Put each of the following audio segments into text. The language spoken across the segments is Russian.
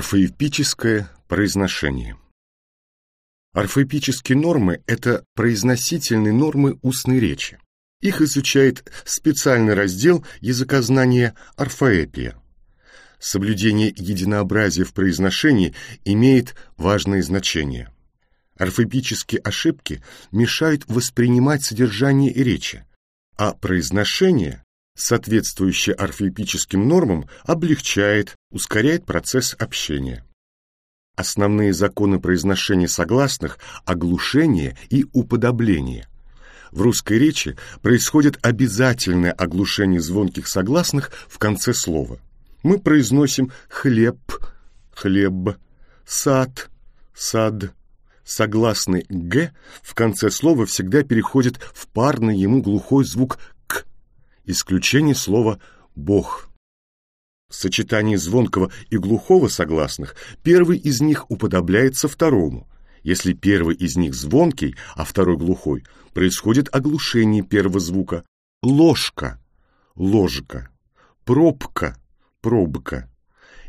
Орфоэпическое произношение Орфоэпические нормы – это произносительные нормы устной речи. Их изучает специальный раздел языкознания орфоэпия. Соблюдение единообразия в произношении имеет важное значение. Орфоэпические ошибки мешают воспринимать содержание речи, а произношение соответствующее орфоэпическим нормам, облегчает, ускоряет процесс общения. Основные законы произношения согласных – оглушение и уподобление. В русской речи происходит обязательное оглушение звонких согласных в конце слова. Мы произносим «хлеб», «хлеб», «сад», «сад». Согласный «г» в конце слова всегда переходит в парный ему глухой звук исключение слова «бог». В сочетании звонкого и глухого согласных первый из них уподобляется второму. Если первый из них звонкий, а второй глухой, происходит оглушение первого звука. Ложка, ложка, пробка, пробка.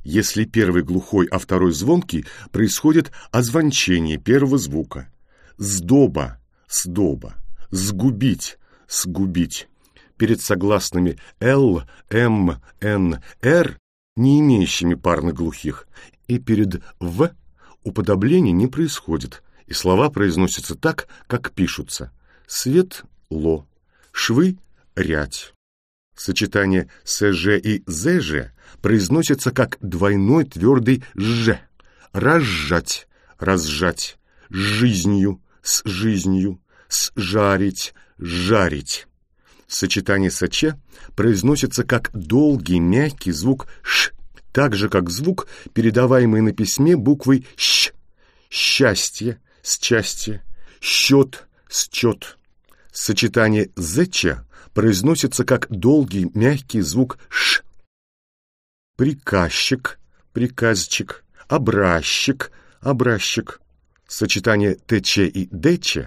Если первый глухой, а второй звонкий, происходит озвончение первого звука. Сдоба, сдоба, сгубить, сгубить перед согласными «л», «м», «н», «р», не имеющими парных глухих, и перед «в» уподобление не происходит, и слова произносятся так, как пишутся. Свет – ло, швы – рять. Сочетание «сж» и «зж» произносится как двойной твердый «ж», разжать, разжать, жизнью, с жизнью, сжарить, жарить. Сочетание «саче» произносится как долгий мягкий звук «ш», так же, как звук, передаваемый на письме буквой «щ». Счастье, счастье, счет, счет. Сочетание «зача» произносится как долгий мягкий звук «ш». Приказчик, приказчик, образчик, образчик. Сочетание «тч» и «дч»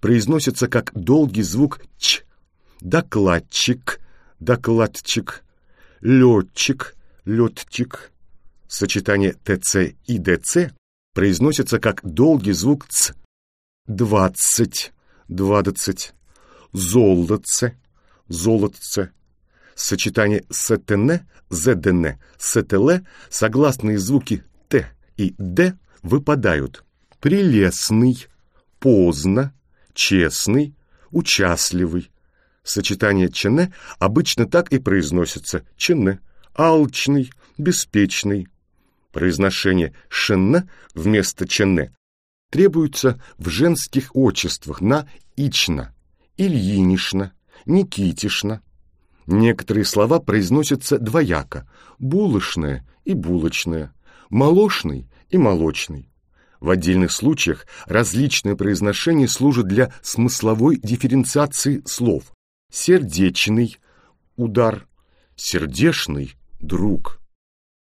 произносится как долгий звук «ч» докладчик, докладчик, летчик, летчик. Сочетание ТЦ и ДЦ произносится как долгий звук ц. Двадцать, двадцать, золотце, золотце. Сочетание СТН, ЗДН, СТЛ согласные звуки Т и Д выпадают. Прелестный, поздно, честный, участливый, Сочетание «чене» обычно так и произносится «чене», «алчный», «беспечный». Произношение «шенне» вместо «чене» требуется в женских отчествах на «ична», «ильинишна», «никитишна». Некоторые слова произносятся двояко – булочное и булочное, молочный и молочный. В отдельных случаях различные произношения служат для смысловой дифференциации слов сердечный удар, сердечный друг.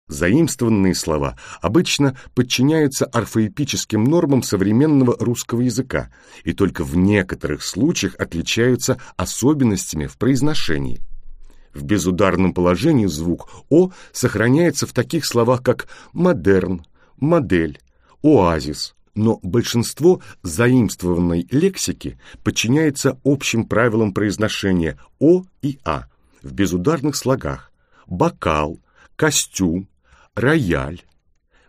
Заимствованные слова обычно подчиняются орфоэпическим нормам современного русского языка и только в некоторых случаях отличаются особенностями в произношении. В безударном положении звук «о» сохраняется в таких словах, как «модерн», «модель», «оазис», но большинство заимствованной лексики подчиняется общим правилам произношения «о» и «а» в безударных слогах «бокал», «костюм», «рояль».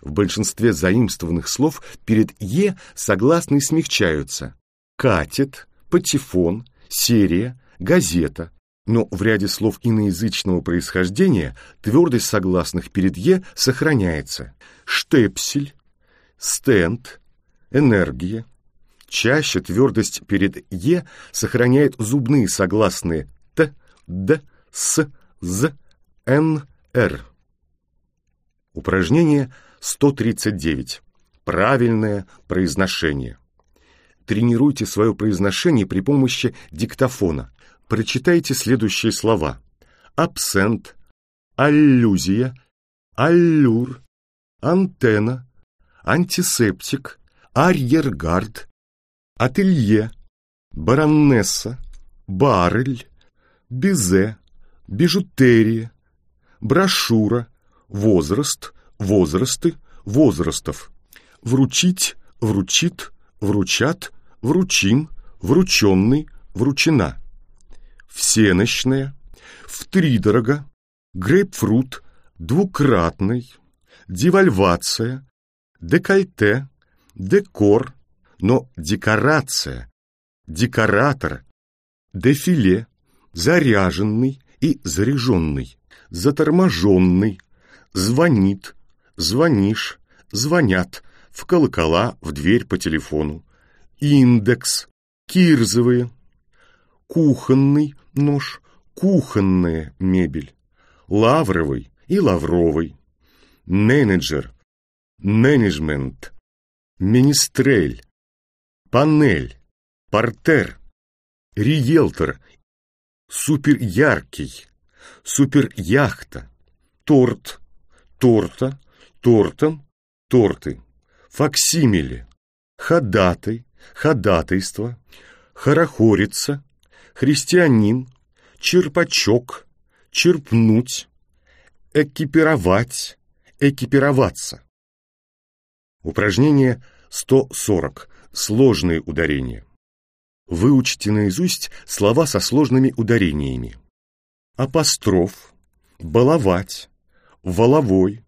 В большинстве заимствованных слов перед «е» согласные смягчаются «катет», «патефон», «серия», «газета», но в ряде слов иноязычного происхождения твердость согласных перед «е» сохраняется. Штепсель, стенд, энергия. Чаще твердость перед «е» сохраняет зубные согласные «т», «д», «с», «з», «н», «р». Упражнение 139. Правильное произношение. Тренируйте свое произношение при помощи диктофона. Прочитайте следующие слова. Абсент, аллюзия, аллюр, антенна, антисептик, арьергард, ателье, баронесса, баррель, бизе, бижутерия, брошюра, возраст, возрасты, возрастов. Вручить, вручит, вручат, вручим, врученный, вручена. Всенощная, втридорога, грейпфрут, двукратный, девальвация, декольте, декор, но декорация, декоратор, дефиле, заряженный и заряженный, заторможенный, звонит, звонишь, звонят, в колокола, в дверь по телефону, индекс, кирзовые, кухонный нож, кухонная мебель, лавровый и лавровый, менеджер, менеджмент, министрель, панель, портер, риелтор, суперяркий, суперяхта, торт, торта, тортом, торты, факсимиле, ходатай, ходатайство, хорохорица, христианин, черпачок, черпнуть, экипировать, экипироваться. Упражнение 140. Сложные ударения. Выучите наизусть слова со сложными ударениями. Апостроф, баловать, воловой,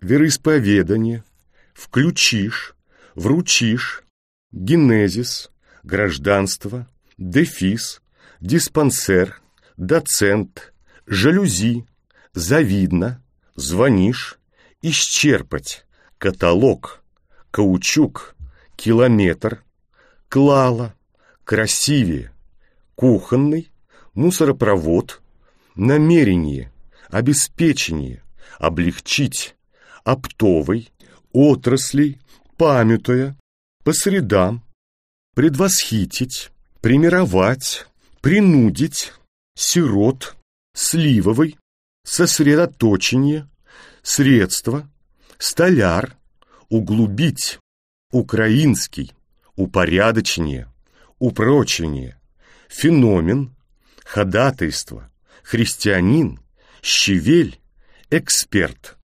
вероисповедание, включишь, вручишь, генезис, гражданство, дефис, диспансер, доцент, жалюзи, завидно, звонишь, исчерпать, каталог, каучук, километр, клала, красивее, кухонный, мусоропровод, намерение, обеспечение, облегчить, оптовый, отраслей, памятуя, по средам, предвосхитить, примировать, принудить, сирот, сливовый, сосредоточение, средство, столяр, углубить, украинский, упорядочение, упрочение, феномен, ходатайство, христианин, щавель, эксперт.